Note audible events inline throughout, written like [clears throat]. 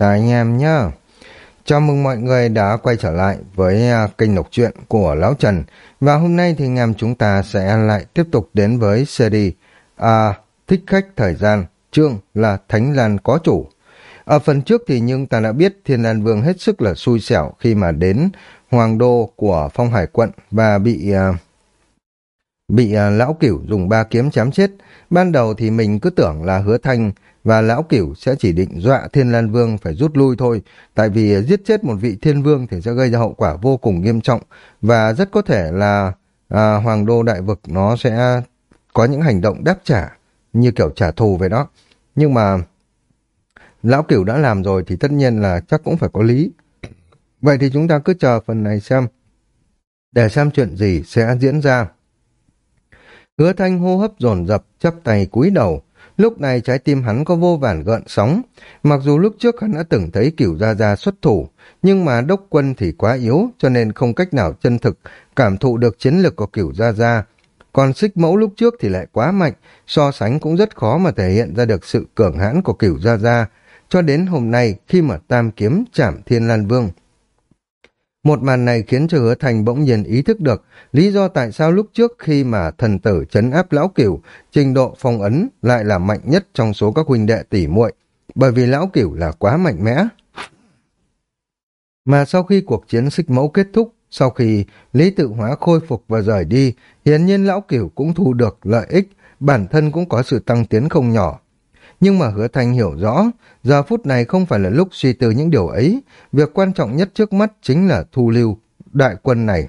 Chào anh em nhá. Chào mừng mọi người đã quay trở lại với à, kênh đọc truyện của Lão Trần. Và hôm nay thì anh em chúng ta sẽ lại tiếp tục đến với series à, Thích Khách Thời Gian, chương là Thánh Lan Có Chủ. Ở phần trước thì nhưng ta đã biết Thiên Lan Vương hết sức là xui xẻo khi mà đến Hoàng Đô của Phong Hải Quận và bị... À, bị à, Lão Cửu dùng ba kiếm chém chết. Ban đầu thì mình cứ tưởng là hứa thanh và lão cửu sẽ chỉ định dọa thiên lan vương phải rút lui thôi. Tại vì giết chết một vị thiên vương thì sẽ gây ra hậu quả vô cùng nghiêm trọng. Và rất có thể là à, hoàng đô đại vực nó sẽ có những hành động đáp trả như kiểu trả thù về đó. Nhưng mà lão cửu đã làm rồi thì tất nhiên là chắc cũng phải có lý. Vậy thì chúng ta cứ chờ phần này xem. Để xem chuyện gì sẽ diễn ra. Hứa thanh hô hấp dồn dập chắp tay cúi đầu. Lúc này trái tim hắn có vô vàn gợn sóng. Mặc dù lúc trước hắn đã từng thấy cửu gia gia xuất thủ, nhưng mà đốc quân thì quá yếu, cho nên không cách nào chân thực cảm thụ được chiến lược của cửu gia gia. Còn xích mẫu lúc trước thì lại quá mạnh, so sánh cũng rất khó mà thể hiện ra được sự cường hãn của cửu gia gia. Cho đến hôm nay khi mà tam kiếm chạm thiên lan vương. Một màn này khiến cho hứa thành bỗng nhiên ý thức được lý do tại sao lúc trước khi mà thần tử chấn áp lão cửu, trình độ phong ấn lại là mạnh nhất trong số các huynh đệ tỷ muội bởi vì lão cửu là quá mạnh mẽ. Mà sau khi cuộc chiến xích mẫu kết thúc, sau khi lý tự hóa khôi phục và rời đi, hiển nhiên lão cửu cũng thu được lợi ích, bản thân cũng có sự tăng tiến không nhỏ. Nhưng mà hứa thanh hiểu rõ, giờ phút này không phải là lúc suy tư những điều ấy, việc quan trọng nhất trước mắt chính là thu lưu đại quân này.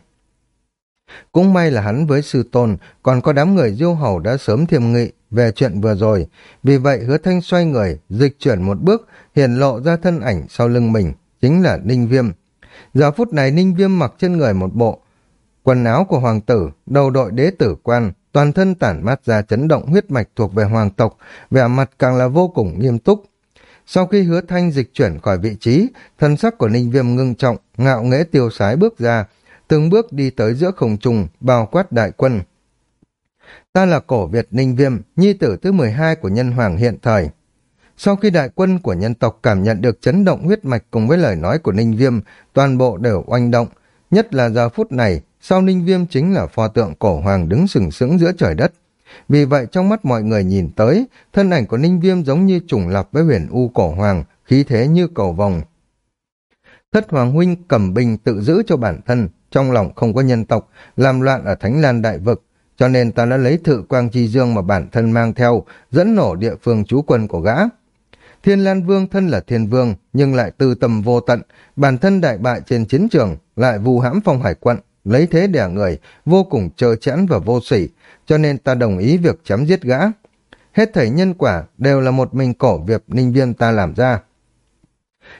Cũng may là hắn với sư tôn, còn có đám người diêu hầu đã sớm thiềm nghị về chuyện vừa rồi. Vì vậy hứa thanh xoay người, dịch chuyển một bước, hiện lộ ra thân ảnh sau lưng mình, chính là Ninh Viêm. Giờ phút này Ninh Viêm mặc trên người một bộ, quần áo của hoàng tử, đầu đội đế tử quan, toàn thân tản mát ra chấn động huyết mạch thuộc về hoàng tộc, vẻ mặt càng là vô cùng nghiêm túc. Sau khi hứa thanh dịch chuyển khỏi vị trí, thân sắc của Ninh Viêm ngưng trọng, ngạo nghễ tiêu sái bước ra, từng bước đi tới giữa không trùng bao quát đại quân. Ta là cổ Việt Ninh Viêm, nhi tử thứ 12 của nhân hoàng hiện thời. Sau khi đại quân của nhân tộc cảm nhận được chấn động huyết mạch cùng với lời nói của Ninh Viêm, toàn bộ đều oanh động, nhất là giờ phút này, sau Ninh Viêm chính là pho tượng cổ hoàng đứng sừng sững giữa trời đất. Vì vậy trong mắt mọi người nhìn tới, thân ảnh của Ninh Viêm giống như trùng lập với huyền U cổ hoàng, khí thế như cầu vòng. Thất Hoàng Huynh cầm binh tự giữ cho bản thân, trong lòng không có nhân tộc, làm loạn ở Thánh Lan Đại Vực, cho nên ta đã lấy thự quang chi dương mà bản thân mang theo, dẫn nổ địa phương chú quân của gã. Thiên Lan Vương thân là thiên vương, nhưng lại tư tầm vô tận, bản thân đại bại trên chiến trường, lại vu hãm phong hải quận, lấy thế đẻ người, vô cùng trơ chẽn và vô sỉ, cho nên ta đồng ý việc chém giết gã. Hết thảy nhân quả đều là một mình cổ việc Ninh Viêm ta làm ra.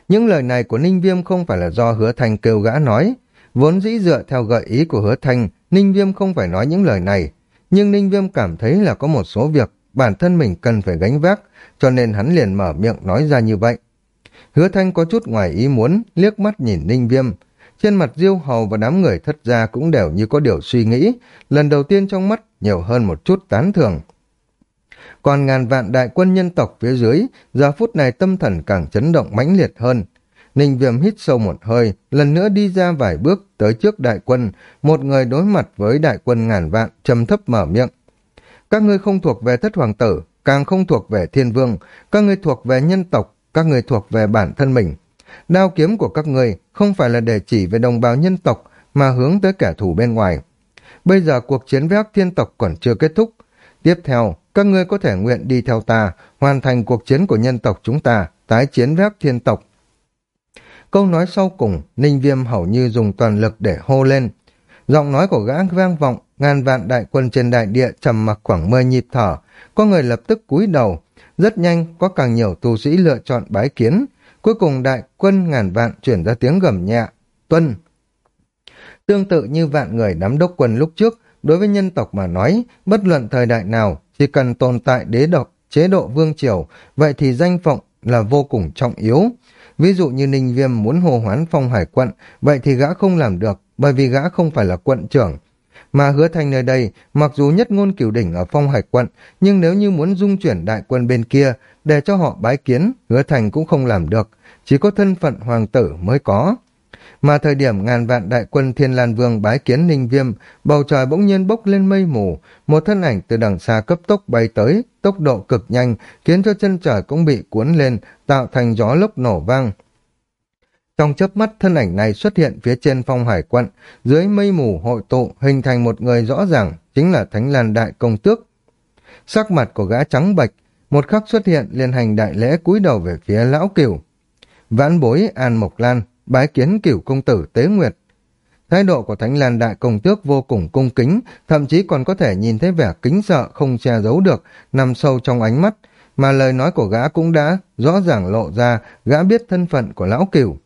Những lời này của Ninh Viêm không phải là do hứa thanh kêu gã nói, vốn dĩ dựa theo gợi ý của hứa thanh, Ninh Viêm không phải nói những lời này, nhưng Ninh Viêm cảm thấy là có một số việc bản thân mình cần phải gánh vác, cho nên hắn liền mở miệng nói ra như vậy. Hứa Thanh có chút ngoài ý muốn, liếc mắt nhìn Ninh Viêm, trên mặt Diêu Hầu và đám người thất gia cũng đều như có điều suy nghĩ, lần đầu tiên trong mắt nhiều hơn một chút tán thưởng. Còn ngàn vạn đại quân nhân tộc phía dưới, giờ phút này tâm thần càng chấn động mãnh liệt hơn. Ninh Viêm hít sâu một hơi, lần nữa đi ra vài bước tới trước đại quân, một người đối mặt với đại quân ngàn vạn, trầm thấp mở miệng. Các ngươi không thuộc về thất hoàng tử, càng không thuộc về thiên vương, các ngươi thuộc về nhân tộc, các ngươi thuộc về bản thân mình. Đao kiếm của các ngươi không phải là để chỉ về đồng bào nhân tộc mà hướng tới kẻ thù bên ngoài. Bây giờ cuộc chiến với ác thiên tộc còn chưa kết thúc. Tiếp theo, các ngươi có thể nguyện đi theo ta, hoàn thành cuộc chiến của nhân tộc chúng ta, tái chiến với ác thiên tộc. Câu nói sau cùng, Ninh Viêm hầu như dùng toàn lực để hô lên. Giọng nói của gã vang vọng, ngàn vạn đại quân trên đại địa trầm mặc khoảng mười nhịp thở, có người lập tức cúi đầu. Rất nhanh, có càng nhiều tu sĩ lựa chọn bái kiến, Cuối cùng đại quân ngàn vạn chuyển ra tiếng gầm nhẹ, tuân. Tương tự như vạn người nắm đốc quân lúc trước, đối với nhân tộc mà nói, bất luận thời đại nào, chỉ cần tồn tại đế độc, chế độ vương triều, vậy thì danh phận là vô cùng trọng yếu. Ví dụ như Ninh Viêm muốn hồ hoán phong hải quận, vậy thì gã không làm được, bởi vì gã không phải là quận trưởng. Mà hứa thành nơi đây, mặc dù nhất ngôn cửu đỉnh ở phong hải quận, nhưng nếu như muốn dung chuyển đại quân bên kia, để cho họ bái kiến, hứa thành cũng không làm được, chỉ có thân phận hoàng tử mới có. Mà thời điểm ngàn vạn đại quân Thiên Lan Vương bái kiến Ninh Viêm, bầu trời bỗng nhiên bốc lên mây mù, một thân ảnh từ đằng xa cấp tốc bay tới, tốc độ cực nhanh, khiến cho chân trời cũng bị cuốn lên, tạo thành gió lốc nổ vang. Trong chớp mắt thân ảnh này xuất hiện phía trên phong hải quận, dưới mây mù hội tụ hình thành một người rõ ràng, chính là Thánh Lan Đại Công Tước. Sắc mặt của gã trắng bạch, một khắc xuất hiện liên hành đại lễ cúi đầu về phía lão cửu. Vãn bối An Mộc Lan, bái kiến cửu công tử Tế Nguyệt. Thái độ của Thánh Lan Đại Công Tước vô cùng cung kính, thậm chí còn có thể nhìn thấy vẻ kính sợ không che giấu được, nằm sâu trong ánh mắt, mà lời nói của gã cũng đã rõ ràng lộ ra, gã biết thân phận của lão cửu.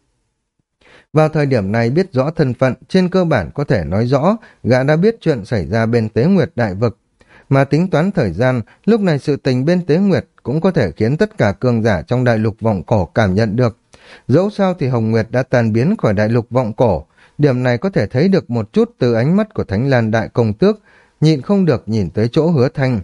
Vào thời điểm này biết rõ thân phận, trên cơ bản có thể nói rõ, gã đã biết chuyện xảy ra bên Tế Nguyệt Đại Vực. Mà tính toán thời gian, lúc này sự tình bên Tế Nguyệt cũng có thể khiến tất cả cường giả trong đại lục vọng cổ cảm nhận được. Dẫu sao thì Hồng Nguyệt đã tan biến khỏi đại lục vọng cổ, điểm này có thể thấy được một chút từ ánh mắt của Thánh Lan Đại Công Tước, nhịn không được nhìn tới chỗ hứa thanh.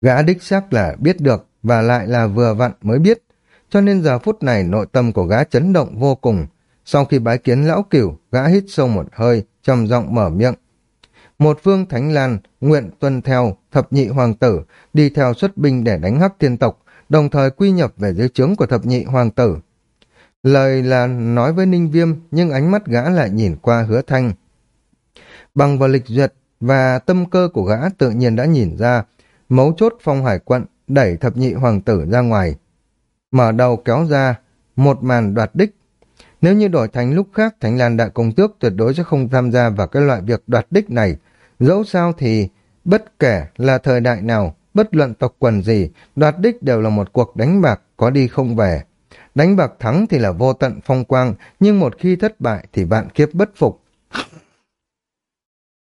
Gã đích xác là biết được, và lại là vừa vặn mới biết, cho nên giờ phút này nội tâm của gã chấn động vô cùng, sau khi bái kiến lão cửu, gã hít sâu một hơi, trầm giọng mở miệng. Một phương Thánh Lan nguyện tuân theo thập nhị hoàng tử, đi theo xuất binh để đánh hắc thiên tộc, đồng thời quy nhập về dưới trướng của thập nhị hoàng tử. Lời là nói với Ninh Viêm, nhưng ánh mắt gã lại nhìn qua hứa thanh. Bằng vào lịch duyệt và tâm cơ của gã tự nhiên đã nhìn ra, mấu chốt phong hải quận đẩy thập nhị hoàng tử ra ngoài. Mở đầu kéo ra, một màn đoạt đích nếu như đổi thành lúc khác, Thánh Lan Đại Công Tước tuyệt đối sẽ không tham gia vào cái loại việc đoạt đích này. Dẫu sao thì, bất kể là thời đại nào, bất luận tộc quần gì, đoạt đích đều là một cuộc đánh bạc có đi không về. Đánh bạc thắng thì là vô tận phong quang, nhưng một khi thất bại thì vạn kiếp bất phục.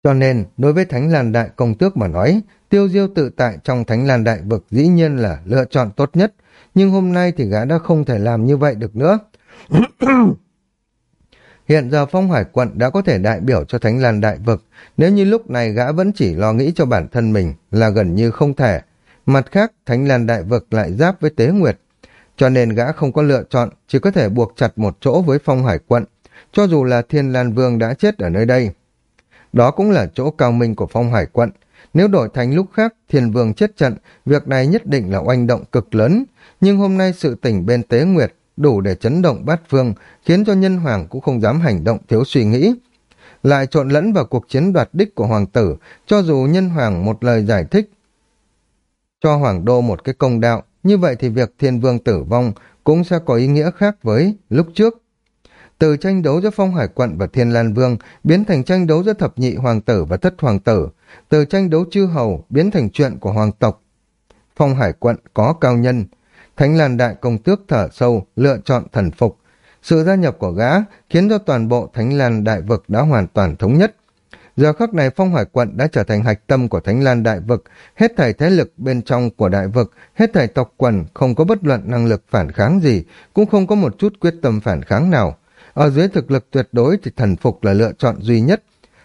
Cho nên, đối với Thánh Lan Đại Công Tước mà nói, tiêu diêu tự tại trong Thánh Lan Đại Vực dĩ nhiên là lựa chọn tốt nhất, nhưng hôm nay thì gã đã không thể làm như vậy được nữa. [clears throat] Hiện giờ phong hải quận đã có thể đại biểu cho Thánh Lan Đại Vực, nếu như lúc này gã vẫn chỉ lo nghĩ cho bản thân mình là gần như không thể. Mặt khác, Thánh Lan Đại Vực lại giáp với Tế Nguyệt, cho nên gã không có lựa chọn, chỉ có thể buộc chặt một chỗ với phong hải quận, cho dù là Thiên Lan Vương đã chết ở nơi đây. Đó cũng là chỗ cao minh của phong hải quận. Nếu đổi thành lúc khác, Thiên Vương chết trận, việc này nhất định là oanh động cực lớn, nhưng hôm nay sự tỉnh bên Tế Nguyệt đủ để chấn động bát phương, khiến cho nhân hoàng cũng không dám hành động thiếu suy nghĩ. Lại trộn lẫn vào cuộc chiến đoạt đích của hoàng tử, cho dù nhân hoàng một lời giải thích, cho hoàng đô một cái công đạo, như vậy thì việc thiên vương tử vong cũng sẽ có ý nghĩa khác với lúc trước. Từ tranh đấu giữa phong hải quận và thiên lan vương biến thành tranh đấu giữa thập nhị hoàng tử và thất hoàng tử, từ tranh đấu chư hầu biến thành chuyện của hoàng tộc. Phong hải quận có cao nhân, Thánh Lan Đại Công Tước thở sâu, lựa chọn thần phục. Sự gia nhập của gã khiến cho toàn bộ Thánh Lan Đại Vực đã hoàn toàn thống nhất. Giờ khắc này Phong Hải Quận đã trở thành hạch tâm của Thánh Lan Đại Vực, hết thảy thế lực bên trong của Đại Vực, hết thảy tộc quần không có bất luận năng lực phản kháng gì, cũng không có một chút quyết tâm phản kháng nào. Ở dưới thực lực tuyệt đối thì thần phục là lựa chọn duy nhất.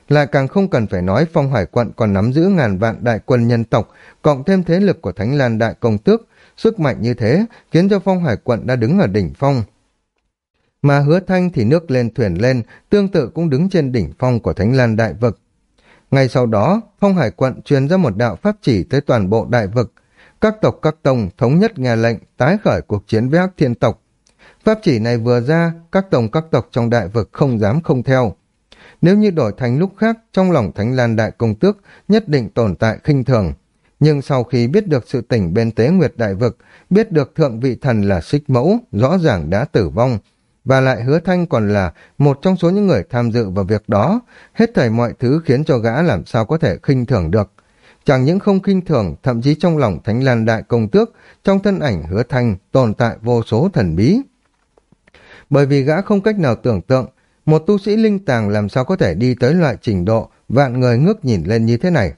Lại càng không cần phải nói Phong Hải Quận còn nắm giữ ngàn vạn đại quân nhân tộc, cộng thêm thế lực của Thánh Lan Đại Công Tước, Sức mạnh như thế khiến cho phong hải quận đã đứng ở đỉnh phong. Mà hứa thanh thì nước lên thuyền lên, tương tự cũng đứng trên đỉnh phong của Thánh Lan Đại Vực. Ngay sau đó, phong hải quận truyền ra một đạo pháp chỉ tới toàn bộ đại vực. Các tộc các tông thống nhất nghe lệnh tái khởi cuộc chiến với hắc thiên tộc. Pháp chỉ này vừa ra, các tông các tộc trong đại vực không dám không theo. Nếu như đổi thành lúc khác, trong lòng Thánh Lan Đại Công Tước nhất định tồn tại khinh thường. Nhưng sau khi biết được sự tỉnh bên tế nguyệt đại vực, biết được thượng vị thần là xích mẫu, rõ ràng đã tử vong, và lại hứa thanh còn là một trong số những người tham dự vào việc đó, hết thảy mọi thứ khiến cho gã làm sao có thể khinh thường được. Chẳng những không khinh thường, thậm chí trong lòng thánh lan đại công tước, trong thân ảnh hứa thanh tồn tại vô số thần bí. Bởi vì gã không cách nào tưởng tượng, một tu sĩ linh tàng làm sao có thể đi tới loại trình độ vạn người ngước nhìn lên như thế này.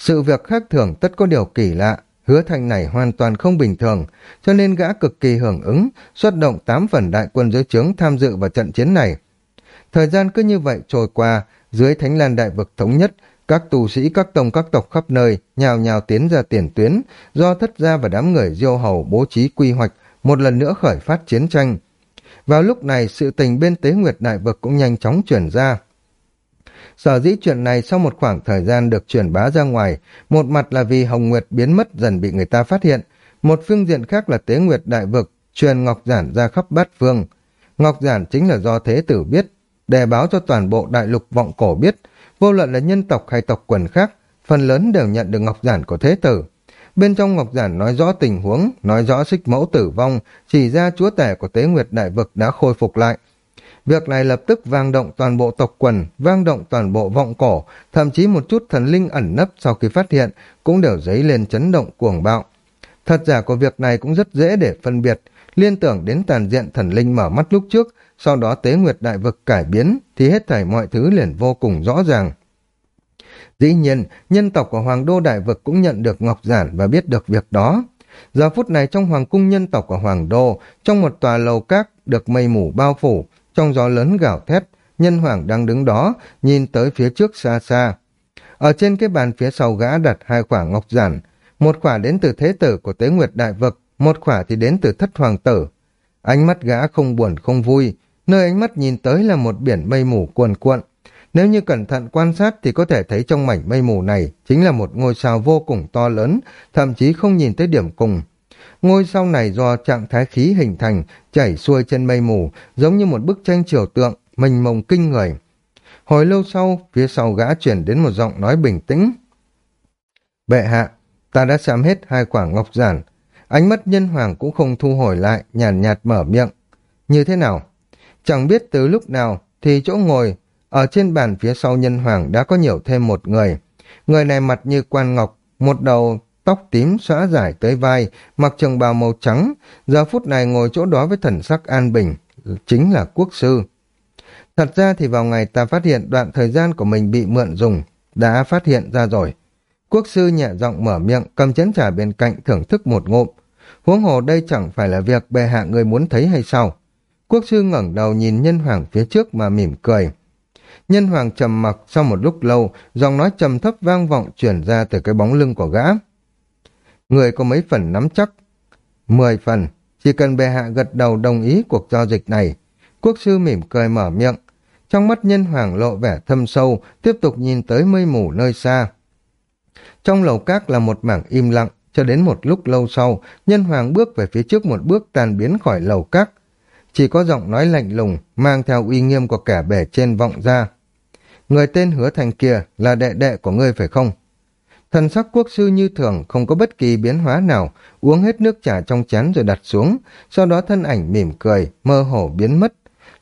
Sự việc khác thường tất có điều kỳ lạ, hứa thành này hoàn toàn không bình thường, cho nên gã cực kỳ hưởng ứng, xuất động 8 phần đại quân dưới trướng tham dự vào trận chiến này. Thời gian cứ như vậy trôi qua, dưới thánh lan đại vực thống nhất, các tù sĩ các tông các tộc khắp nơi nhào nhào tiến ra tiền tuyến, do thất gia và đám người diêu hầu bố trí quy hoạch, một lần nữa khởi phát chiến tranh. Vào lúc này, sự tình bên tế nguyệt đại vực cũng nhanh chóng chuyển ra. Sở dĩ chuyện này sau một khoảng thời gian được truyền bá ra ngoài, một mặt là vì Hồng Nguyệt biến mất dần bị người ta phát hiện, một phương diện khác là tế nguyệt đại vực, truyền Ngọc Giản ra khắp bát phương. Ngọc Giản chính là do thế tử biết, để báo cho toàn bộ đại lục vọng cổ biết, vô luận là nhân tộc hay tộc quần khác, phần lớn đều nhận được Ngọc Giản của thế tử. Bên trong Ngọc Giản nói rõ tình huống, nói rõ xích mẫu tử vong, chỉ ra chúa tể của tế nguyệt đại vực đã khôi phục lại. Việc này lập tức vang động toàn bộ tộc quần, vang động toàn bộ vọng cổ, thậm chí một chút thần linh ẩn nấp sau khi phát hiện cũng đều dấy lên chấn động cuồng bạo. Thật giả của việc này cũng rất dễ để phân biệt, liên tưởng đến tàn diện thần linh mở mắt lúc trước, sau đó tế nguyệt đại vực cải biến, thì hết thảy mọi thứ liền vô cùng rõ ràng. Dĩ nhiên, nhân tộc của Hoàng Đô Đại Vực cũng nhận được Ngọc Giản và biết được việc đó. Giờ phút này trong Hoàng cung nhân tộc của Hoàng Đô, trong một tòa lầu các được mây mù bao phủ, trong gió lớn gào thét, nhân hoàng đang đứng đó, nhìn tới phía trước xa xa. Ở trên cái bàn phía sau gã đặt hai quả ngọc giản, một quả đến từ thế tử của tế nguyệt đại vực, một quả thì đến từ thất hoàng tử. Ánh mắt gã không buồn không vui, nơi ánh mắt nhìn tới là một biển mây mù cuồn cuộn. Nếu như cẩn thận quan sát thì có thể thấy trong mảnh mây mù này chính là một ngôi sao vô cùng to lớn, thậm chí không nhìn tới điểm cùng. Ngôi sao này do trạng thái khí hình thành, chảy xuôi trên mây mù, giống như một bức tranh triều tượng, mênh mông kinh người. Hồi lâu sau, phía sau gã chuyển đến một giọng nói bình tĩnh. Bệ hạ, ta đã xem hết hai quả ngọc giản. Ánh mắt nhân hoàng cũng không thu hồi lại, nhàn nhạt, nhạt mở miệng. Như thế nào? Chẳng biết từ lúc nào thì chỗ ngồi ở trên bàn phía sau nhân hoàng đã có nhiều thêm một người. Người này mặt như quan ngọc, một đầu tóc tím xõa dài tới vai, mặc trường bào màu trắng, giờ phút này ngồi chỗ đó với thần sắc an bình, chính là quốc sư. Thật ra thì vào ngày ta phát hiện đoạn thời gian của mình bị mượn dùng, đã phát hiện ra rồi. Quốc sư nhẹ giọng mở miệng, cầm chén trà bên cạnh thưởng thức một ngụm. Huống hồ đây chẳng phải là việc bề hạ người muốn thấy hay sao? Quốc sư ngẩng đầu nhìn nhân hoàng phía trước mà mỉm cười. Nhân hoàng trầm mặc sau một lúc lâu, giọng nói trầm thấp vang vọng chuyển ra từ cái bóng lưng của gã. Người có mấy phần nắm chắc? Mười phần, chỉ cần bệ hạ gật đầu đồng ý cuộc giao dịch này. Quốc sư mỉm cười mở miệng, trong mắt nhân hoàng lộ vẻ thâm sâu, tiếp tục nhìn tới mây mù nơi xa. Trong lầu các là một mảng im lặng, cho đến một lúc lâu sau, nhân hoàng bước về phía trước một bước tàn biến khỏi lầu các. Chỉ có giọng nói lạnh lùng, mang theo uy nghiêm của kẻ bể trên vọng ra. Người tên hứa thành kia là đệ đệ của ngươi phải không? Thần sắc quốc sư như thường, không có bất kỳ biến hóa nào, uống hết nước trà trong chén rồi đặt xuống, sau đó thân ảnh mỉm cười, mơ hồ biến mất.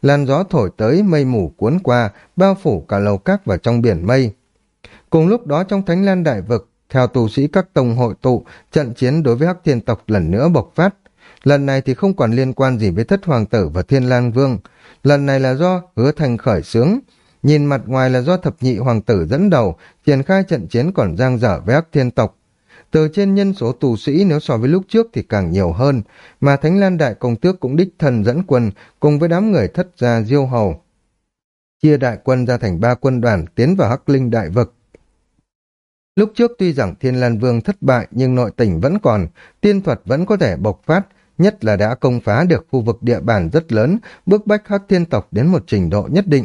Làn gió thổi tới, mây mù cuốn qua, bao phủ cả lầu các và trong biển mây. Cùng lúc đó trong Thánh Lan Đại Vực, theo tù sĩ các tông hội tụ, trận chiến đối với Hắc Thiên Tộc lần nữa bộc phát. Lần này thì không còn liên quan gì với Thất Hoàng Tử và Thiên Lan Vương. Lần này là do hứa thành khởi sướng, Nhìn mặt ngoài là do thập nhị hoàng tử dẫn đầu, triển khai trận chiến còn giang dở với ác thiên tộc. Từ trên nhân số tù sĩ nếu so với lúc trước thì càng nhiều hơn, mà Thánh Lan Đại Công Tước cũng đích thần dẫn quân cùng với đám người thất gia diêu hầu. Chia đại quân ra thành ba quân đoàn tiến vào Hắc Linh Đại Vực. Lúc trước tuy rằng Thiên Lan Vương thất bại nhưng nội tình vẫn còn, tiên thuật vẫn có thể bộc phát, nhất là đã công phá được khu vực địa bàn rất lớn, bước bách Hắc Thiên tộc đến một trình độ nhất định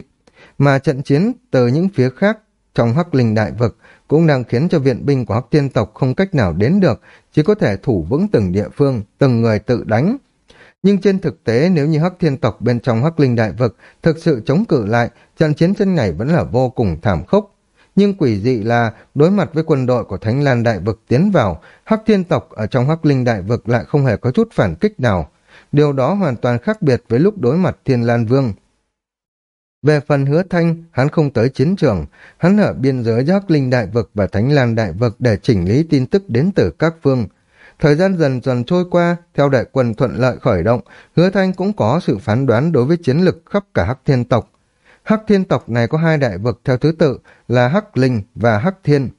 mà trận chiến từ những phía khác trong Hắc Linh Đại Vực cũng đang khiến cho viện binh của Hắc Thiên tộc không cách nào đến được, chỉ có thể thủ vững từng địa phương, từng người tự đánh. Nhưng trên thực tế nếu như Hắc Thiên tộc bên trong Hắc Linh Đại Vực thực sự chống cự lại, trận chiến chân này vẫn là vô cùng thảm khốc. Nhưng quỷ dị là đối mặt với quân đội của Thánh Lan Đại Vực tiến vào, Hắc Thiên tộc ở trong Hắc Linh Đại Vực lại không hề có chút phản kích nào. Điều đó hoàn toàn khác biệt với lúc đối mặt Thiên Lan Vương. Về phần hứa thanh, hắn không tới chiến trường, hắn ở biên giới Giác Linh Đại Vực và Thánh Lan Đại Vực để chỉnh lý tin tức đến từ các phương. Thời gian dần dần trôi qua, theo đại quân thuận lợi khởi động, hứa thanh cũng có sự phán đoán đối với chiến lực khắp cả Hắc Thiên tộc. Hắc Thiên tộc này có hai đại vực theo thứ tự là Hắc Linh và Hắc Thiên.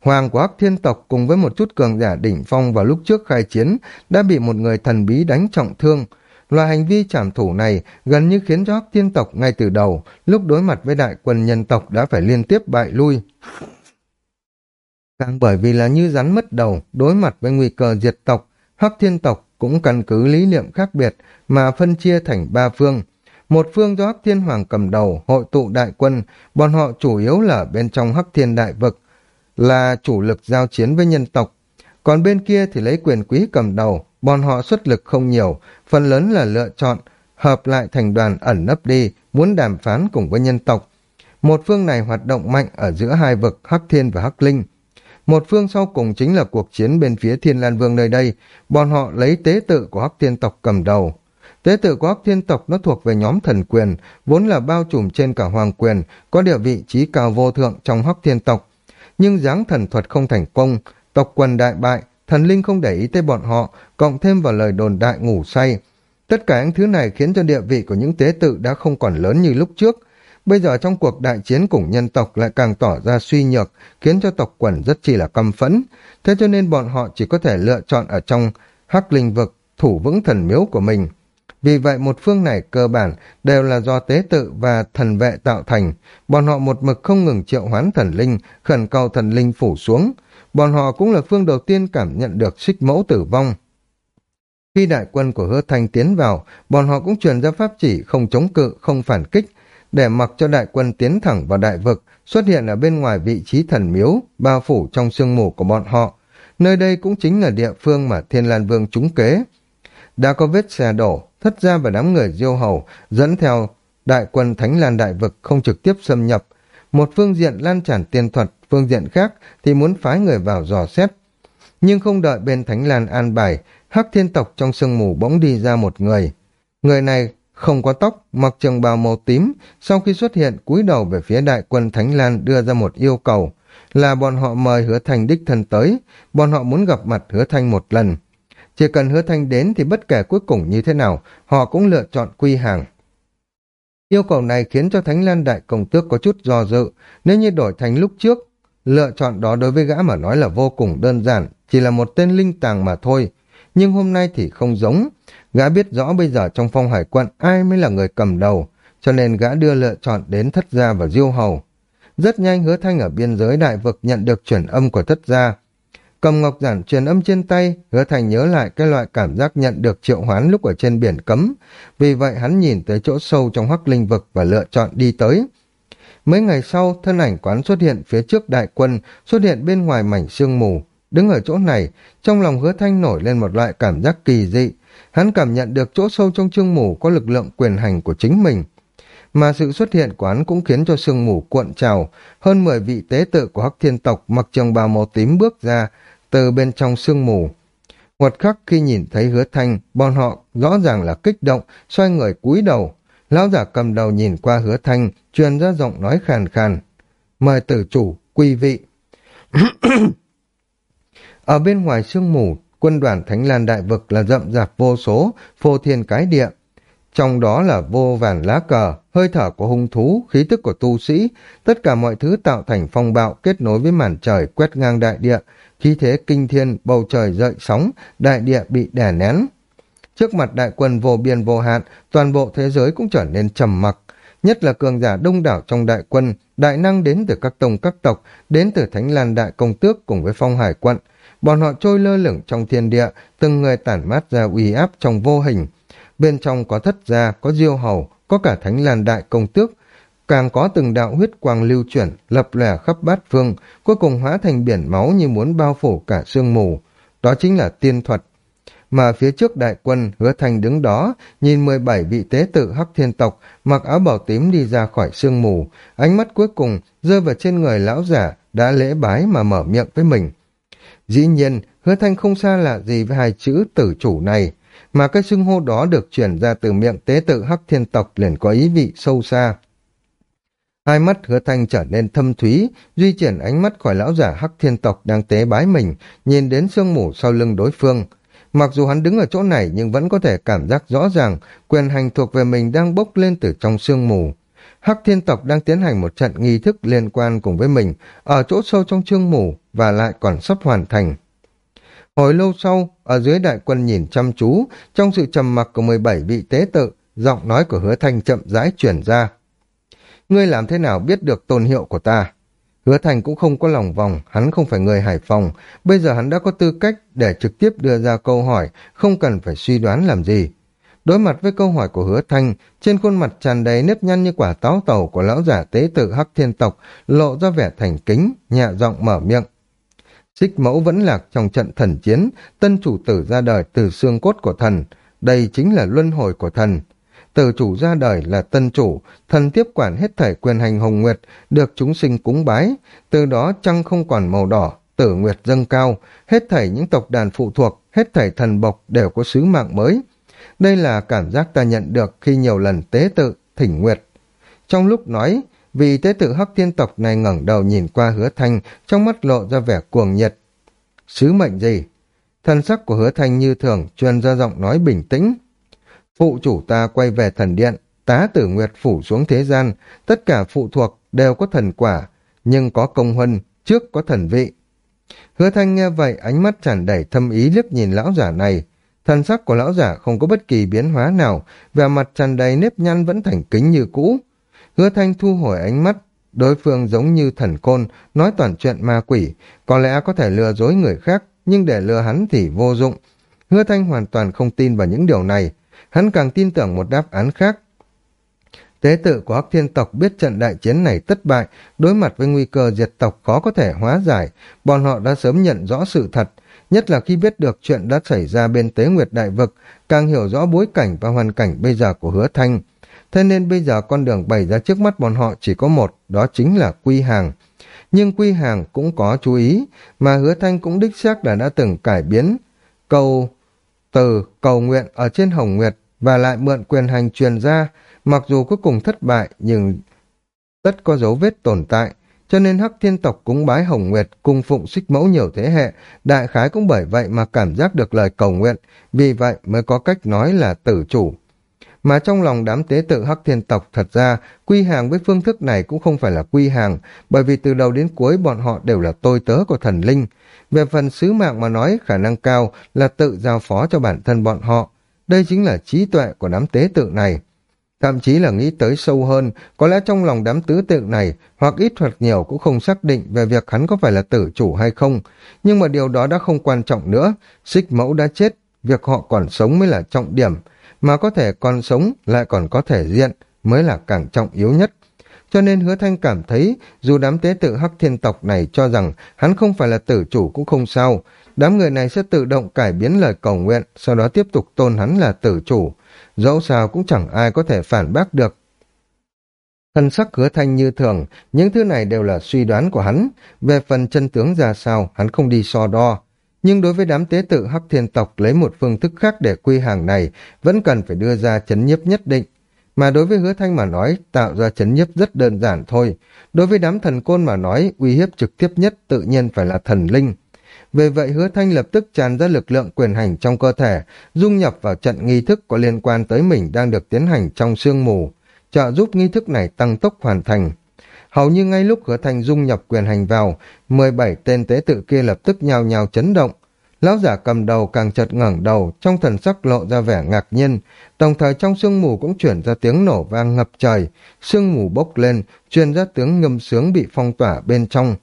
Hoàng của Hắc Thiên tộc cùng với một chút cường giả đỉnh phong vào lúc trước khai chiến đã bị một người thần bí đánh trọng thương, Loại hành vi trảm thủ này gần như khiến cho hắc thiên tộc ngay từ đầu, lúc đối mặt với đại quân nhân tộc đã phải liên tiếp bại lui. Càng bởi vì là như rắn mất đầu, đối mặt với nguy cơ diệt tộc, hắc thiên tộc cũng căn cứ lý niệm khác biệt mà phân chia thành ba phương. Một phương do hắc thiên hoàng cầm đầu, hội tụ đại quân, bọn họ chủ yếu là bên trong hắc thiên đại vực, là chủ lực giao chiến với nhân tộc. Còn bên kia thì lấy quyền quý cầm đầu, bọn họ xuất lực không nhiều, phần lớn là lựa chọn, hợp lại thành đoàn ẩn nấp đi, muốn đàm phán cùng với nhân tộc. Một phương này hoạt động mạnh ở giữa hai vực Hắc Thiên và Hắc Linh. Một phương sau cùng chính là cuộc chiến bên phía Thiên Lan Vương nơi đây, bọn họ lấy tế tự của Hắc Thiên tộc cầm đầu. Tế tự của Hắc Thiên tộc nó thuộc về nhóm thần quyền, vốn là bao trùm trên cả hoàng quyền, có địa vị trí cao vô thượng trong Hắc Thiên tộc. Nhưng dáng thần thuật không thành công, tộc quần đại bại, thần linh không để ý tới bọn họ, cộng thêm vào lời đồn đại ngủ say. Tất cả những thứ này khiến cho địa vị của những tế tự đã không còn lớn như lúc trước. Bây giờ trong cuộc đại chiến cùng nhân tộc lại càng tỏ ra suy nhược, khiến cho tộc quần rất chỉ là căm phẫn. Thế cho nên bọn họ chỉ có thể lựa chọn ở trong hắc linh vực, thủ vững thần miếu của mình. Vì vậy một phương này cơ bản đều là do tế tự và thần vệ tạo thành. Bọn họ một mực không ngừng triệu hoán thần linh, khẩn cầu thần linh phủ xuống. Bọn họ cũng là phương đầu tiên cảm nhận được xích mẫu tử vong. Khi đại quân của hứa thanh tiến vào, bọn họ cũng truyền ra pháp chỉ không chống cự, không phản kích, để mặc cho đại quân tiến thẳng vào đại vực, xuất hiện ở bên ngoài vị trí thần miếu, bao phủ trong sương mù của bọn họ. Nơi đây cũng chính là địa phương mà Thiên Lan Vương trúng kế. Đã có vết xe đổ, thất ra và đám người diêu hầu dẫn theo đại quân Thánh Lan Đại Vực không trực tiếp xâm nhập. Một phương diện lan tràn tiên thuật, phương diện khác thì muốn phái người vào dò xét. Nhưng không đợi bên Thánh Lan an bài, hắc thiên tộc trong sương mù bỗng đi ra một người. Người này không có tóc, mặc trường bào màu tím, sau khi xuất hiện cúi đầu về phía đại quân Thánh Lan đưa ra một yêu cầu, là bọn họ mời hứa thanh đích thân tới, bọn họ muốn gặp mặt hứa thanh một lần. Chỉ cần hứa thanh đến thì bất kể cuối cùng như thế nào, họ cũng lựa chọn quy hàng. Yêu cầu này khiến cho Thánh Lan Đại Công Tước có chút do dự, nếu như đổi thành lúc trước, lựa chọn đó đối với gã mà nói là vô cùng đơn giản, chỉ là một tên linh tàng mà thôi. Nhưng hôm nay thì không giống, gã biết rõ bây giờ trong phong hải quận ai mới là người cầm đầu, cho nên gã đưa lựa chọn đến thất gia và diêu hầu. Rất nhanh hứa thanh ở biên giới đại vực nhận được chuyển âm của thất gia, Cầm ngọc giản truyền âm trên tay, hứa thành nhớ lại cái loại cảm giác nhận được triệu hoán lúc ở trên biển cấm. Vì vậy hắn nhìn tới chỗ sâu trong hắc linh vực và lựa chọn đi tới. Mấy ngày sau, thân ảnh quán xuất hiện phía trước đại quân, xuất hiện bên ngoài mảnh sương mù. Đứng ở chỗ này, trong lòng hứa thanh nổi lên một loại cảm giác kỳ dị. Hắn cảm nhận được chỗ sâu trong sương mù có lực lượng quyền hành của chính mình. Mà sự xuất hiện của hắn cũng khiến cho sương mù cuộn trào. Hơn 10 vị tế tự của hắc thiên tộc mặc trường bào màu tím bước ra, từ bên trong sương mù. Một khắc khi nhìn thấy hứa thanh, bọn họ rõ ràng là kích động, xoay người cúi đầu. Lão giả cầm đầu nhìn qua hứa thanh, truyền ra giọng nói khàn khàn. Mời tử chủ, quý vị. [coughs] Ở bên ngoài sương mù, quân đoàn Thánh Lan Đại Vực là rậm rạp vô số, phô thiên cái địa. Trong đó là vô vàn lá cờ, hơi thở của hung thú, khí tức của tu sĩ, tất cả mọi thứ tạo thành phong bạo kết nối với màn trời quét ngang đại địa, khí thế kinh thiên, bầu trời dậy sóng, đại địa bị đè nén. Trước mặt đại quân vô biên vô hạn, toàn bộ thế giới cũng trở nên trầm mặc, nhất là cường giả đông đảo trong đại quân, đại năng đến từ các tông các tộc, đến từ Thánh Lan Đại Công Tước cùng với Phong Hải Quận. Bọn họ trôi lơ lửng trong thiên địa, từng người tản mát ra uy áp trong vô hình. Bên trong có thất gia, có diêu hầu, có cả Thánh Lan Đại Công Tước, càng có từng đạo huyết quang lưu chuyển, lập lẻ khắp bát phương, cuối cùng hóa thành biển máu như muốn bao phủ cả sương mù. Đó chính là tiên thuật. Mà phía trước đại quân, hứa thành đứng đó, nhìn 17 vị tế tự hắc thiên tộc, mặc áo bảo tím đi ra khỏi sương mù, ánh mắt cuối cùng rơi vào trên người lão giả, đã lễ bái mà mở miệng với mình. Dĩ nhiên, hứa thanh không xa lạ gì với hai chữ tử chủ này, mà cái xưng hô đó được chuyển ra từ miệng tế tự hắc thiên tộc liền có ý vị sâu xa. Hai mắt hứa thanh trở nên thâm thúy, duy chuyển ánh mắt khỏi lão giả hắc thiên tộc đang tế bái mình, nhìn đến sương mù sau lưng đối phương. Mặc dù hắn đứng ở chỗ này nhưng vẫn có thể cảm giác rõ ràng quyền hành thuộc về mình đang bốc lên từ trong sương mù. Hắc thiên tộc đang tiến hành một trận nghi thức liên quan cùng với mình ở chỗ sâu trong sương mù và lại còn sắp hoàn thành. Hồi lâu sau, ở dưới đại quân nhìn chăm chú, trong sự trầm mặc của 17 vị tế tự, giọng nói của hứa thanh chậm rãi chuyển ra. Ngươi làm thế nào biết được tôn hiệu của ta? Hứa Thành cũng không có lòng vòng, hắn không phải người Hải Phòng, bây giờ hắn đã có tư cách để trực tiếp đưa ra câu hỏi, không cần phải suy đoán làm gì. Đối mặt với câu hỏi của hứa thanh, trên khuôn mặt tràn đầy nếp nhăn như quả táo tàu của lão giả tế tự Hắc Thiên Tộc lộ ra vẻ thành kính, nhẹ giọng mở miệng. Xích mẫu vẫn lạc trong trận thần chiến, tân chủ tử ra đời từ xương cốt của thần. Đây chính là luân hồi của thần. Tử chủ ra đời là tân chủ, thần tiếp quản hết thảy quyền hành hồng nguyệt, được chúng sinh cúng bái. Từ đó trăng không còn màu đỏ, tử nguyệt dâng cao, hết thảy những tộc đàn phụ thuộc, hết thảy thần bộc đều có sứ mạng mới. Đây là cảm giác ta nhận được khi nhiều lần tế tự, thỉnh nguyệt. Trong lúc nói, vì tế tự hắc thiên tộc này ngẩng đầu nhìn qua hứa thanh, trong mắt lộ ra vẻ cuồng nhiệt. Sứ mệnh gì? Thần sắc của hứa thanh như thường, truyền ra giọng nói bình tĩnh. Phụ chủ ta quay về thần điện, tá tử nguyệt phủ xuống thế gian, tất cả phụ thuộc đều có thần quả, nhưng có công huân, trước có thần vị. Hứa thanh nghe vậy, ánh mắt tràn đầy thâm ý liếc nhìn lão giả này, Thần sắc của lão giả không có bất kỳ biến hóa nào, vẻ mặt tràn đầy nếp nhăn vẫn thành kính như cũ. Hứa thanh thu hồi ánh mắt, đối phương giống như thần côn, nói toàn chuyện ma quỷ, có lẽ có thể lừa dối người khác, nhưng để lừa hắn thì vô dụng. Hứa thanh hoàn toàn không tin vào những điều này, hắn càng tin tưởng một đáp án khác. Tế tự của Hắc Thiên tộc biết trận đại chiến này thất bại, đối mặt với nguy cơ diệt tộc khó có thể hóa giải, bọn họ đã sớm nhận rõ sự thật, nhất là khi biết được chuyện đã xảy ra bên Tế Nguyệt Đại Vực, càng hiểu rõ bối cảnh và hoàn cảnh bây giờ của hứa thanh. Thế nên bây giờ con đường bày ra trước mắt bọn họ chỉ có một, đó chính là quy hàng. Nhưng quy hàng cũng có chú ý, mà hứa thanh cũng đích xác là đã từng cải biến câu từ cầu nguyện ở trên Hồng Nguyệt và lại mượn quyền hành truyền ra, mặc dù cuối cùng thất bại nhưng tất có dấu vết tồn tại, cho nên hắc thiên tộc cúng bái hồng nguyệt cung phụng xích mẫu nhiều thế hệ đại khái cũng bởi vậy mà cảm giác được lời cầu nguyện. Vì vậy mới có cách nói là tử chủ mà trong lòng đám tế tự hắc thiên tộc thật ra quy hàng với phương thức này cũng không phải là quy hàng bởi vì từ đầu đến cuối bọn họ đều là tôi tớ của thần linh. Về phần sứ mạng mà nói khả năng cao là tự giao phó cho bản thân bọn họ. Đây chính là trí tuệ của đám tế tự này. Thậm chí là nghĩ tới sâu hơn, có lẽ trong lòng đám tứ tự này, hoặc ít hoặc nhiều cũng không xác định về việc hắn có phải là tử chủ hay không. Nhưng mà điều đó đã không quan trọng nữa, xích mẫu đã chết, việc họ còn sống mới là trọng điểm, mà có thể còn sống lại còn có thể diện, mới là càng trọng yếu nhất. Cho nên hứa thanh cảm thấy, dù đám tế tự hắc thiên tộc này cho rằng hắn không phải là tử chủ cũng không sao, đám người này sẽ tự động cải biến lời cầu nguyện, sau đó tiếp tục tôn hắn là tử chủ, dẫu sao cũng chẳng ai có thể phản bác được. Thân sắc hứa thanh như thường, những thứ này đều là suy đoán của hắn, về phần chân tướng ra sao, hắn không đi so đo. Nhưng đối với đám tế tự hắc thiên tộc lấy một phương thức khác để quy hàng này, vẫn cần phải đưa ra chấn nhiếp nhất định. Mà đối với hứa thanh mà nói, tạo ra chấn nhiếp rất đơn giản thôi. Đối với đám thần côn mà nói, uy hiếp trực tiếp nhất tự nhiên phải là thần linh. Về vậy hứa thanh lập tức tràn ra lực lượng quyền hành trong cơ thể, dung nhập vào trận nghi thức có liên quan tới mình đang được tiến hành trong sương mù, trợ giúp nghi thức này tăng tốc hoàn thành. Hầu như ngay lúc hứa thanh dung nhập quyền hành vào, 17 tên tế tự kia lập tức nhào nhào chấn động. Lão giả cầm đầu càng chợt ngẩng đầu, trong thần sắc lộ ra vẻ ngạc nhiên, đồng thời trong sương mù cũng chuyển ra tiếng nổ vang ngập trời, sương mù bốc lên, truyền ra tiếng ngâm sướng bị phong tỏa bên trong,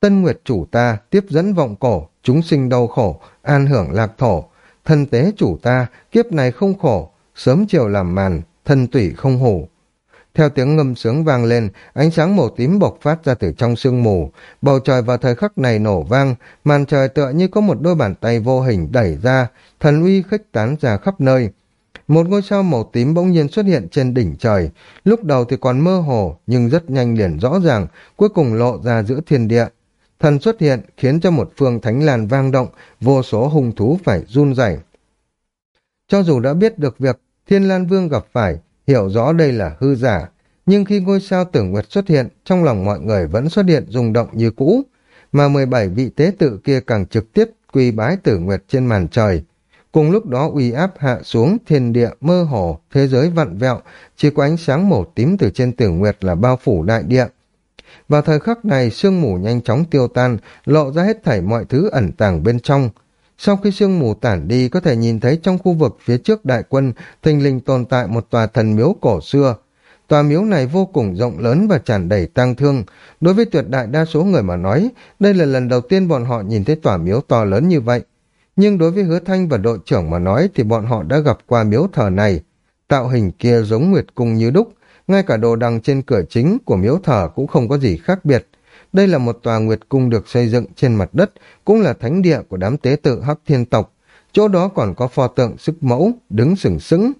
Tân Nguyệt chủ ta tiếp dẫn vọng cổ, chúng sinh đau khổ, an hưởng lạc thổ. Thân tế chủ ta, kiếp này không khổ, sớm chiều làm màn, thân tủy không hủ. Theo tiếng ngâm sướng vang lên, ánh sáng màu tím bộc phát ra từ trong sương mù. Bầu trời vào thời khắc này nổ vang, màn trời tựa như có một đôi bàn tay vô hình đẩy ra, thần uy khuếch tán ra khắp nơi. Một ngôi sao màu tím bỗng nhiên xuất hiện trên đỉnh trời, lúc đầu thì còn mơ hồ, nhưng rất nhanh liền rõ ràng, cuối cùng lộ ra giữa thiên địa. Thần xuất hiện khiến cho một phương thánh làn vang động, vô số hung thú phải run rẩy. Cho dù đã biết được việc Thiên Lan Vương gặp phải, hiểu rõ đây là hư giả, nhưng khi ngôi sao Tưởng nguyệt xuất hiện, trong lòng mọi người vẫn xuất hiện rung động như cũ, mà 17 vị tế tự kia càng trực tiếp quy bái tử nguyệt trên màn trời. Cùng lúc đó uy áp hạ xuống thiên địa mơ hồ, thế giới vặn vẹo, chỉ có ánh sáng màu tím từ trên tử nguyệt là bao phủ đại địa. Vào thời khắc này, sương mù nhanh chóng tiêu tan, lộ ra hết thảy mọi thứ ẩn tàng bên trong. Sau khi sương mù tản đi, có thể nhìn thấy trong khu vực phía trước đại quân, thình lình tồn tại một tòa thần miếu cổ xưa. Tòa miếu này vô cùng rộng lớn và tràn đầy tang thương. Đối với tuyệt đại đa số người mà nói, đây là lần đầu tiên bọn họ nhìn thấy tòa miếu to lớn như vậy. Nhưng đối với hứa thanh và đội trưởng mà nói thì bọn họ đã gặp qua miếu thờ này. Tạo hình kia giống nguyệt cung như đúc, ngay cả đồ đằng trên cửa chính của miếu thờ cũng không có gì khác biệt. Đây là một tòa nguyệt cung được xây dựng trên mặt đất, cũng là thánh địa của đám tế tự Hắc Thiên tộc. Chỗ đó còn có pho tượng sức mẫu, đứng sừng sững.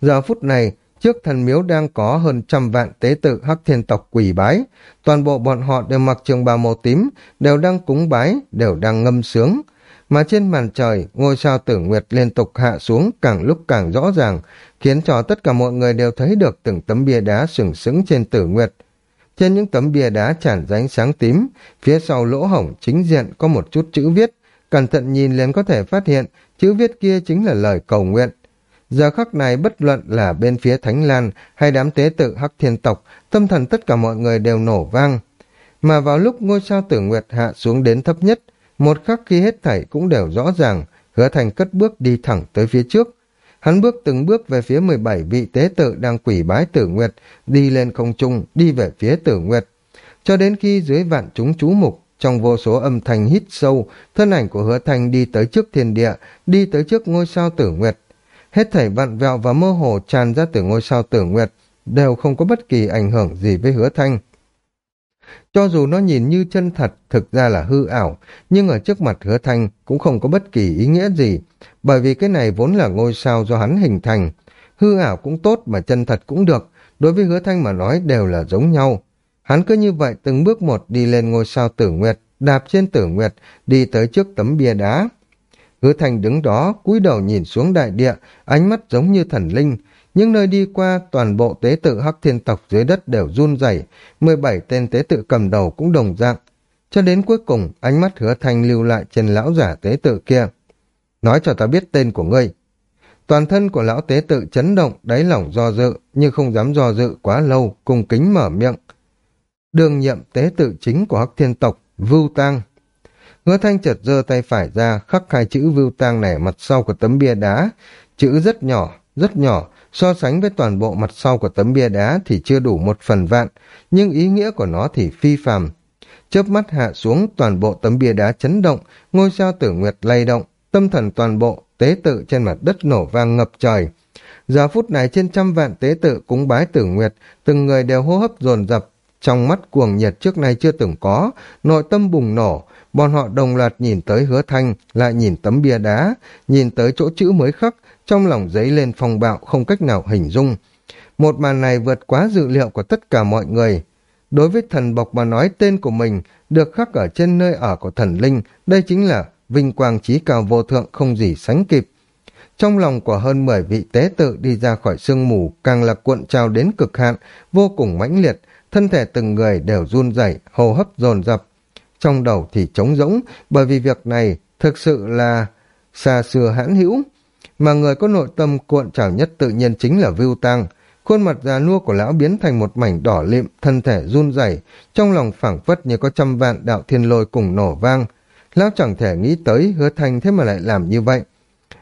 Giờ phút này, trước thần miếu đang có hơn trăm vạn tế tự Hắc Thiên tộc quỳ bái. Toàn bộ bọn họ đều mặc trường bào màu tím, đều đang cúng bái, đều đang ngâm sướng. Mà trên màn trời, ngôi sao tử nguyệt liên tục hạ xuống càng lúc càng rõ ràng, khiến cho tất cả mọi người đều thấy được từng tấm bia đá sừng sững trên tử nguyệt. Trên những tấm bia đá tràn ránh sáng tím, phía sau lỗ hổng chính diện có một chút chữ viết. Cẩn thận nhìn liền có thể phát hiện, chữ viết kia chính là lời cầu nguyện. Giờ khắc này bất luận là bên phía Thánh Lan hay đám tế tự Hắc Thiên Tộc, tâm thần tất cả mọi người đều nổ vang. Mà vào lúc ngôi sao tử nguyệt hạ xuống đến thấp nhất, một khắc khi hết thảy cũng đều rõ ràng, hứa thành cất bước đi thẳng tới phía trước. Hắn bước từng bước về phía 17 vị tế tự đang quỷ bái tử nguyệt, đi lên không trung, đi về phía tử nguyệt. Cho đến khi dưới vạn chúng chú mục, trong vô số âm thanh hít sâu, thân ảnh của hứa thành đi tới trước thiên địa, đi tới trước ngôi sao tử nguyệt. Hết thảy vặn vẹo và mơ hồ tràn ra từ ngôi sao tử nguyệt, đều không có bất kỳ ảnh hưởng gì với hứa thanh. Cho dù nó nhìn như chân thật, thực ra là hư ảo, nhưng ở trước mặt hứa thanh cũng không có bất kỳ ý nghĩa gì, bởi vì cái này vốn là ngôi sao do hắn hình thành. Hư ảo cũng tốt mà chân thật cũng được, đối với hứa thanh mà nói đều là giống nhau. Hắn cứ như vậy từng bước một đi lên ngôi sao tử nguyệt, đạp trên tử nguyệt, đi tới trước tấm bia đá. Hứa thanh đứng đó, cúi đầu nhìn xuống đại địa, ánh mắt giống như thần linh, những nơi đi qua, toàn bộ tế tự hắc thiên tộc dưới đất đều run rẩy 17 tên tế tự cầm đầu cũng đồng dạng. Cho đến cuối cùng, ánh mắt hứa thanh lưu lại trên lão giả tế tự kia. Nói cho ta biết tên của ngươi. Toàn thân của lão tế tự chấn động, đáy lỏng do dự, nhưng không dám do dự quá lâu, cùng kính mở miệng. Đường nhiệm tế tự chính của hắc thiên tộc, Vưu Tang. Hứa thanh chợt giơ tay phải ra, khắc hai chữ Vưu Tang này mặt sau của tấm bia đá. Chữ rất nhỏ, rất nhỏ, So sánh với toàn bộ mặt sau của tấm bia đá thì chưa đủ một phần vạn, nhưng ý nghĩa của nó thì phi phàm. Chớp mắt hạ xuống, toàn bộ tấm bia đá chấn động, ngôi sao tử nguyệt lay động, tâm thần toàn bộ, tế tự trên mặt đất nổ vang ngập trời. Giờ phút này trên trăm vạn tế tự cúng bái tử nguyệt, từng người đều hô hấp dồn dập, trong mắt cuồng nhiệt trước nay chưa từng có, nội tâm bùng nổ, bọn họ đồng loạt nhìn tới hứa thanh, lại nhìn tấm bia đá, nhìn tới chỗ chữ mới khắc, trong lòng giấy lên phong bạo không cách nào hình dung. Một màn này vượt quá dự liệu của tất cả mọi người. Đối với thần bộc mà nói tên của mình được khắc ở trên nơi ở của thần linh, đây chính là vinh quang trí cao vô thượng không gì sánh kịp. Trong lòng của hơn 10 vị tế tự đi ra khỏi sương mù càng là cuộn trào đến cực hạn, vô cùng mãnh liệt, thân thể từng người đều run rẩy, hô hấp dồn dập. Trong đầu thì trống rỗng, bởi vì việc này thực sự là xa xưa hãn hữu. Mà người có nội tâm cuộn trào nhất tự nhiên chính là Vưu Tăng. Khuôn mặt già nua của lão biến thành một mảnh đỏ lịm, thân thể run rẩy, trong lòng phảng phất như có trăm vạn đạo thiên lôi cùng nổ vang. Lão chẳng thể nghĩ tới hứa thành thế mà lại làm như vậy.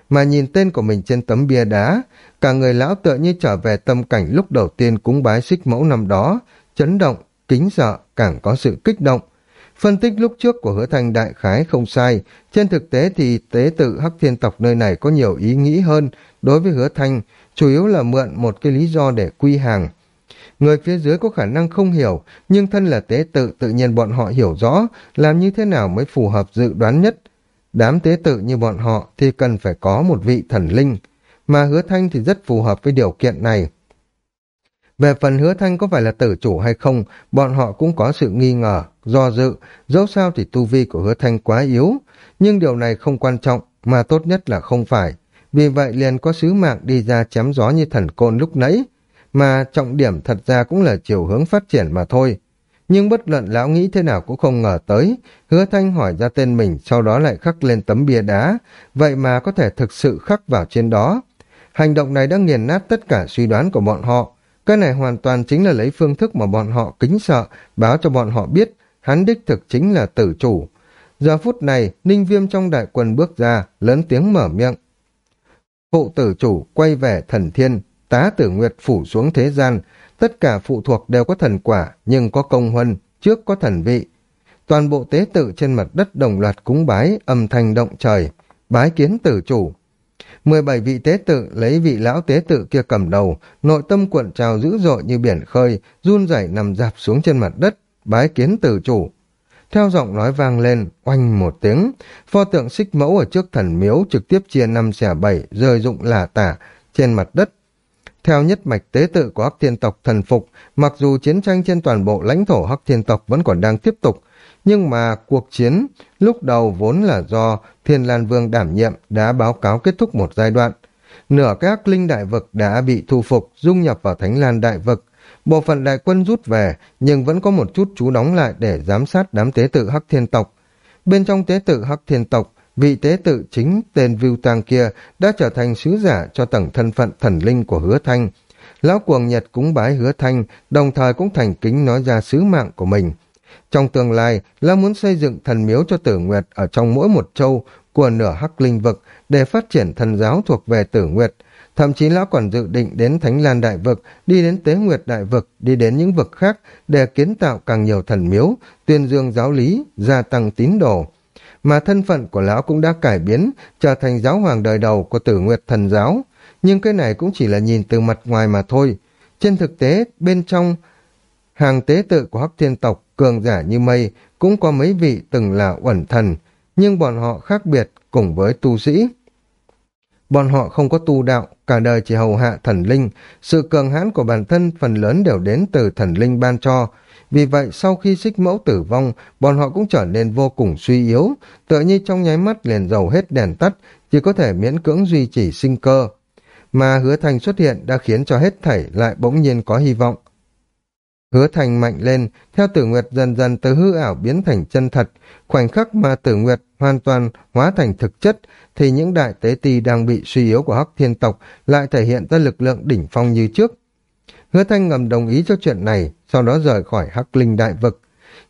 Mà nhìn tên của mình trên tấm bia đá, cả người lão tựa như trở về tâm cảnh lúc đầu tiên cúng bái xích mẫu năm đó, chấn động, kính sợ, càng có sự kích động. Phân tích lúc trước của hứa thanh đại khái không sai, trên thực tế thì tế tự hắc thiên tộc nơi này có nhiều ý nghĩ hơn đối với hứa thanh, chủ yếu là mượn một cái lý do để quy hàng. Người phía dưới có khả năng không hiểu, nhưng thân là tế tự tự nhiên bọn họ hiểu rõ làm như thế nào mới phù hợp dự đoán nhất. Đám tế tự như bọn họ thì cần phải có một vị thần linh, mà hứa thanh thì rất phù hợp với điều kiện này. Về phần hứa thanh có phải là tử chủ hay không, bọn họ cũng có sự nghi ngờ, do dự, dẫu sao thì tu vi của hứa thanh quá yếu. Nhưng điều này không quan trọng, mà tốt nhất là không phải. Vì vậy liền có sứ mạng đi ra chém gió như thần côn lúc nãy. Mà trọng điểm thật ra cũng là chiều hướng phát triển mà thôi. Nhưng bất luận lão nghĩ thế nào cũng không ngờ tới. Hứa thanh hỏi ra tên mình, sau đó lại khắc lên tấm bia đá. Vậy mà có thể thực sự khắc vào trên đó. Hành động này đã nghiền nát tất cả suy đoán của bọn họ cái này hoàn toàn chính là lấy phương thức mà bọn họ kính sợ, báo cho bọn họ biết hắn đích thực chính là tử chủ. Giờ phút này, ninh viêm trong đại quân bước ra, lớn tiếng mở miệng. Phụ tử chủ quay về thần thiên, tá tử nguyệt phủ xuống thế gian, tất cả phụ thuộc đều có thần quả, nhưng có công huân, trước có thần vị. Toàn bộ tế tự trên mặt đất đồng loạt cúng bái, âm thanh động trời, bái kiến tử chủ. 17 vị tế tự lấy vị lão tế tự kia cầm đầu, nội tâm cuộn trào dữ dội như biển khơi, run rẩy nằm dạp xuống trên mặt đất, bái kiến tử chủ. Theo giọng nói vang lên, oanh một tiếng, pho tượng xích mẫu ở trước thần miếu trực tiếp chia năm xẻ bảy, rơi rụng lả tả trên mặt đất. Theo nhất mạch tế tự của Hắc Thiên tộc thần phục, mặc dù chiến tranh trên toàn bộ lãnh thổ Hắc Thiên tộc vẫn còn đang tiếp tục, nhưng mà cuộc chiến lúc đầu vốn là do Thiên Lan Vương đảm nhiệm đã báo cáo kết thúc một giai đoạn. Nửa các linh đại vực đã bị thu phục, dung nhập vào Thánh Lan đại vực. Bộ phận đại quân rút về, nhưng vẫn có một chút chú đóng lại để giám sát đám tế tự Hắc Thiên tộc. Bên trong tế tự Hắc Thiên tộc, vị tế tự chính tên Viu Tang kia đã trở thành sứ giả cho tầng thân phận thần linh của Hứa Thanh. Lão cuồng nhật cúng bái Hứa Thanh, đồng thời cũng thành kính nói ra sứ mạng của mình. Trong tương lai, Lão muốn xây dựng thần miếu cho Tử Nguyệt ở trong mỗi một châu của nửa hắc linh vực để phát triển thần giáo thuộc về Tử Nguyệt. Thậm chí Lão còn dự định đến Thánh Lan Đại Vực, đi đến Tế Nguyệt Đại Vực, đi đến những vực khác để kiến tạo càng nhiều thần miếu, tuyên dương giáo lý, gia tăng tín đồ. Mà thân phận của Lão cũng đã cải biến, trở thành giáo hoàng đời đầu của Tử Nguyệt Thần Giáo. Nhưng cái này cũng chỉ là nhìn từ mặt ngoài mà thôi. Trên thực tế, bên trong hàng tế tự của Hắc Thiên tộc cường giả như mây, cũng có mấy vị từng là uẩn thần, nhưng bọn họ khác biệt cùng với tu sĩ. Bọn họ không có tu đạo, cả đời chỉ hầu hạ thần linh, sự cường hãn của bản thân phần lớn đều đến từ thần linh ban cho. Vì vậy, sau khi xích mẫu tử vong, bọn họ cũng trở nên vô cùng suy yếu, tựa như trong nháy mắt liền dầu hết đèn tắt, chỉ có thể miễn cưỡng duy trì sinh cơ. Mà hứa thành xuất hiện đã khiến cho hết thảy lại bỗng nhiên có hy vọng. Hứa thành mạnh lên, theo tử nguyệt dần dần từ hư ảo biến thành chân thật, khoảnh khắc mà tử nguyệt hoàn toàn hóa thành thực chất, thì những đại tế ti đang bị suy yếu của hắc thiên tộc lại thể hiện ra lực lượng đỉnh phong như trước. Hứa thanh ngầm đồng ý cho chuyện này, sau đó rời khỏi hắc linh đại vực.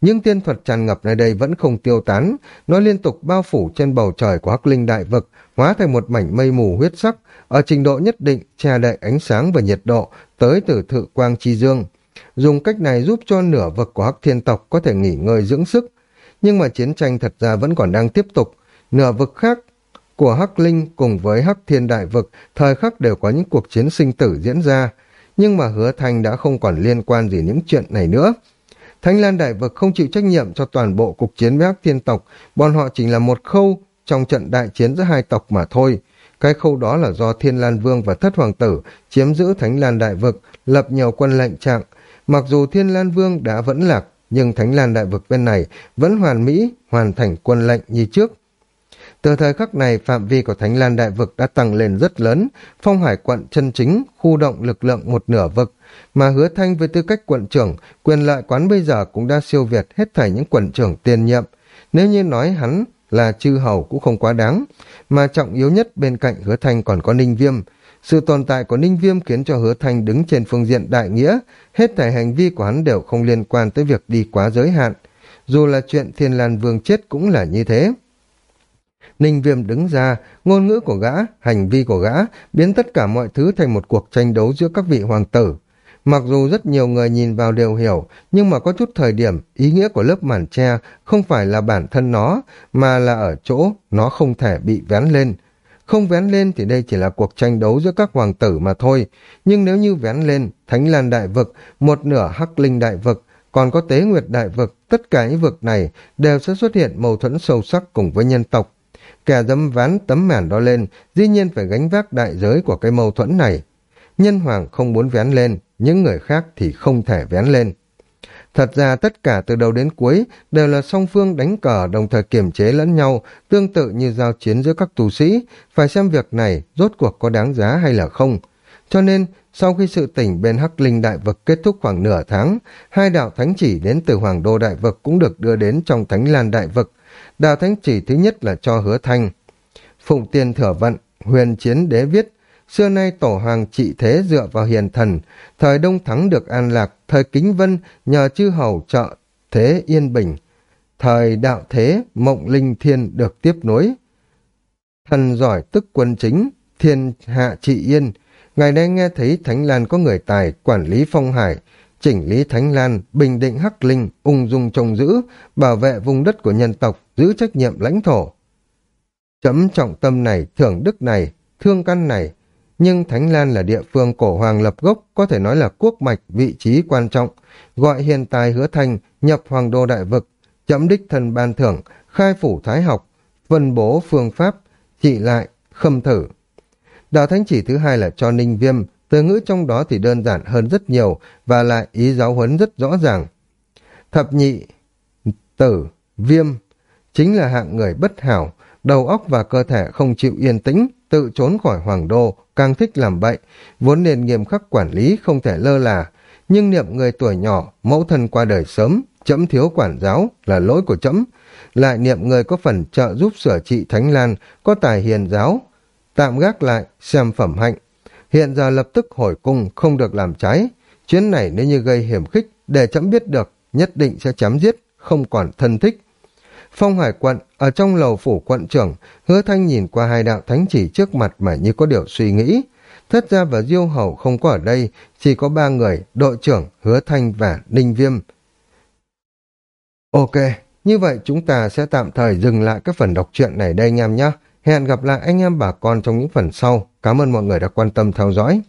Nhưng tiên thuật tràn ngập nơi đây vẫn không tiêu tán, nó liên tục bao phủ trên bầu trời của hắc linh đại vực, hóa thành một mảnh mây mù huyết sắc, ở trình độ nhất định che đậy ánh sáng và nhiệt độ tới từ thự quang chi dương dùng cách này giúp cho nửa vực của Hắc Thiên tộc có thể nghỉ ngơi dưỡng sức. Nhưng mà chiến tranh thật ra vẫn còn đang tiếp tục. Nửa vực khác của Hắc Linh cùng với Hắc Thiên Đại Vực thời khắc đều có những cuộc chiến sinh tử diễn ra. Nhưng mà hứa thanh đã không còn liên quan gì những chuyện này nữa. Thanh Lan Đại Vực không chịu trách nhiệm cho toàn bộ cuộc chiến với Hắc Thiên tộc, bọn họ chỉ là một khâu trong trận đại chiến giữa hai tộc mà thôi. Cái khâu đó là do Thiên Lan Vương và Thất Hoàng Tử chiếm giữ Thánh Lan Đại Vực, lập nhiều quân lệnh trạng, Mặc dù Thiên Lan Vương đã vẫn lạc, nhưng Thánh Lan Đại Vực bên này vẫn hoàn mỹ, hoàn thành quân lệnh như trước. Từ thời khắc này, phạm vi của Thánh Lan Đại Vực đã tăng lên rất lớn, phong hải quận chân chính, khu động lực lượng một nửa vực, mà hứa thanh với tư cách quận trưởng, quyền lợi quán bây giờ cũng đã siêu việt hết thảy những quận trưởng tiền nhiệm. Nếu như nói hắn là chư hầu cũng không quá đáng, mà trọng yếu nhất bên cạnh hứa thanh còn có ninh viêm, sự tồn tại của Ninh Viêm khiến cho hứa thanh đứng trên phương diện đại nghĩa, hết thảy hành vi của hắn đều không liên quan tới việc đi quá giới hạn. Dù là chuyện Thiên Lan Vương chết cũng là như thế. Ninh Viêm đứng ra, ngôn ngữ của gã, hành vi của gã, biến tất cả mọi thứ thành một cuộc tranh đấu giữa các vị hoàng tử. Mặc dù rất nhiều người nhìn vào đều hiểu, nhưng mà có chút thời điểm, ý nghĩa của lớp màn tre không phải là bản thân nó, mà là ở chỗ nó không thể bị vén lên. Không vén lên thì đây chỉ là cuộc tranh đấu giữa các hoàng tử mà thôi. Nhưng nếu như vén lên, Thánh Lan Đại Vực, một nửa Hắc Linh Đại Vực, còn có Tế Nguyệt Đại Vực, tất cả những vực này đều sẽ xuất hiện mâu thuẫn sâu sắc cùng với nhân tộc. Kẻ dâm ván tấm màn đó lên, dĩ nhiên phải gánh vác đại giới của cái mâu thuẫn này. Nhân hoàng không muốn vén lên, những người khác thì không thể vén lên. Thật ra tất cả từ đầu đến cuối đều là song phương đánh cờ đồng thời kiềm chế lẫn nhau, tương tự như giao chiến giữa các tù sĩ, phải xem việc này rốt cuộc có đáng giá hay là không. Cho nên, sau khi sự tỉnh bên Hắc Linh Đại Vực kết thúc khoảng nửa tháng, hai đạo thánh chỉ đến từ Hoàng Đô Đại Vực cũng được đưa đến trong Thánh Lan Đại Vực. Đạo thánh chỉ thứ nhất là cho hứa thanh. Phụng tiên thừa vận, huyền chiến đế viết, Xưa nay tổ hoàng trị thế dựa vào hiền thần, thời đông thắng được an lạc, thời kính vân nhờ chư hầu trợ thế yên bình. Thời đạo thế, mộng linh thiên được tiếp nối. Thần giỏi tức quân chính, thiên hạ trị yên. Ngày nay nghe thấy Thánh Lan có người tài, quản lý phong hải, chỉnh lý Thánh Lan, bình định hắc linh, ung dung trông giữ, bảo vệ vùng đất của nhân tộc, giữ trách nhiệm lãnh thổ. Chấm trọng tâm này, thưởng đức này, thương căn này, nhưng Thánh Lan là địa phương cổ hoàng lập gốc, có thể nói là quốc mạch, vị trí quan trọng, gọi hiền tài hứa thành, nhập hoàng đô đại vực, chấm đích thần ban thưởng, khai phủ thái học, phân bố phương pháp, trị lại, khâm thử. Đạo thánh chỉ thứ hai là cho ninh viêm, từ ngữ trong đó thì đơn giản hơn rất nhiều và lại ý giáo huấn rất rõ ràng. Thập nhị, tử, viêm, chính là hạng người bất hảo, đầu óc và cơ thể không chịu yên tĩnh, tự trốn khỏi hoàng đô, càng thích làm bậy, vốn nên nghiêm khắc quản lý không thể lơ là. Nhưng niệm người tuổi nhỏ, mẫu thân qua đời sớm, chấm thiếu quản giáo là lỗi của chấm. Lại niệm người có phần trợ giúp sửa trị Thánh Lan, có tài hiền giáo. Tạm gác lại, xem phẩm hạnh. Hiện giờ lập tức hồi cung, không được làm trái. Chuyến này nếu như gây hiểm khích, để chấm biết được, nhất định sẽ chấm giết, không còn thân thích. Phong Hải quận, ở trong lầu phủ quận trưởng, hứa thanh nhìn qua hai đạo thánh chỉ trước mặt mà như có điều suy nghĩ. Thất gia và Diêu Hầu không có ở đây, chỉ có ba người, đội trưởng, hứa thanh và ninh viêm. Ok, như vậy chúng ta sẽ tạm thời dừng lại các phần đọc truyện này đây anh em nhé. Hẹn gặp lại anh em bà con trong những phần sau. Cảm ơn mọi người đã quan tâm theo dõi.